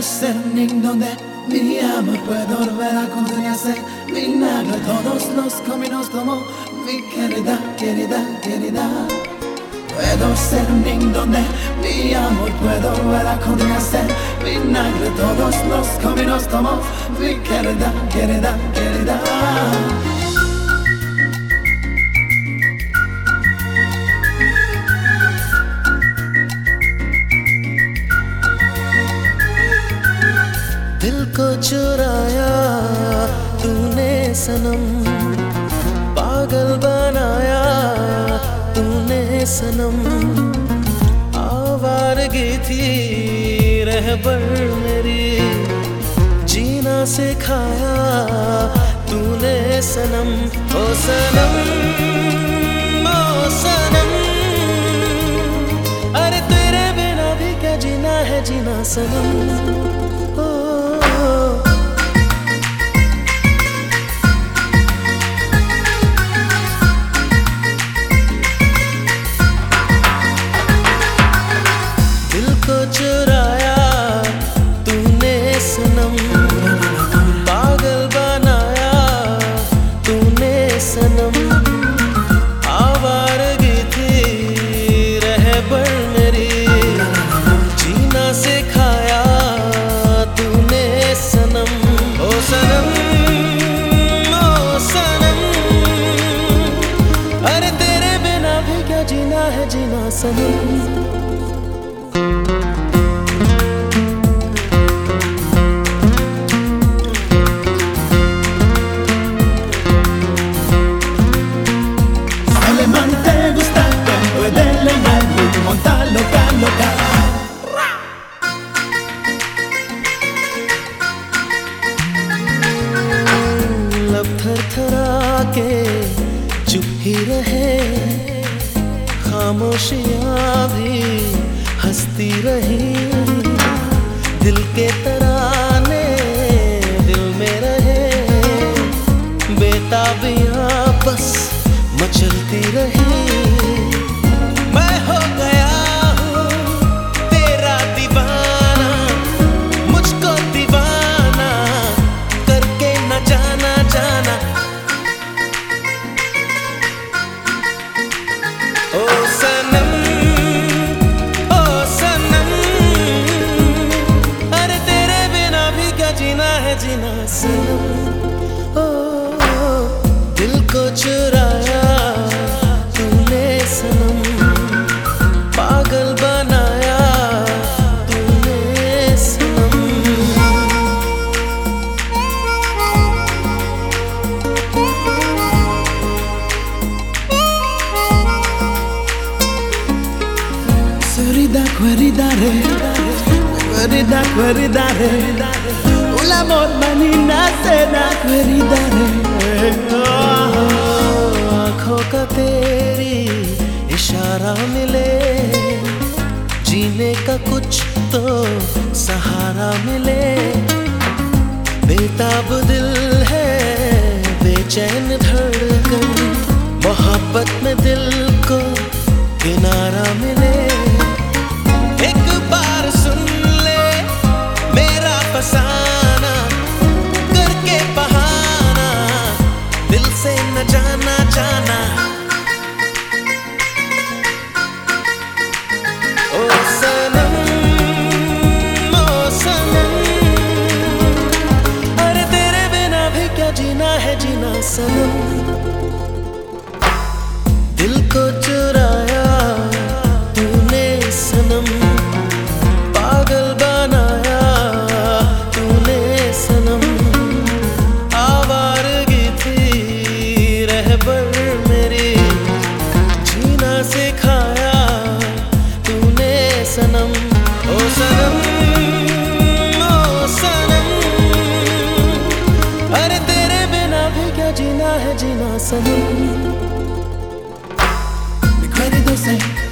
Ser niño donde mi amor puedo volver a hacer milagro todos los caminos tomo mi querida, querida, querida. Puedo ser niño donde mi amor puedo volver a hacer milagro todos los caminos tomo mi querida, querida, querida. को चुराया तूने सनम। पागल बनाया तूने सनम। आवारगी थी रहबर मेरी। जीना सिखाया तूने सनम। ओ सनम सनम। अरे तेरे बिना भी क्या जीना है, जीना सनम। listening खामोशियाँ भी हंसती रही। दिल के तराने दिल में रहे। बेताबियाँ बस मचलती रही। चुराया तूने सनम पागल बनाया तूने सनम। Sorida queridare Querida queridare Ulamon manina sena queridare Oh कुछ तो सहारा मिले। बेताब दिल है, बेचैन धड़कन। मोहब्बत में दिल को किनारा मिले। सनम जीना है जीना सही। बिखरे दो सही।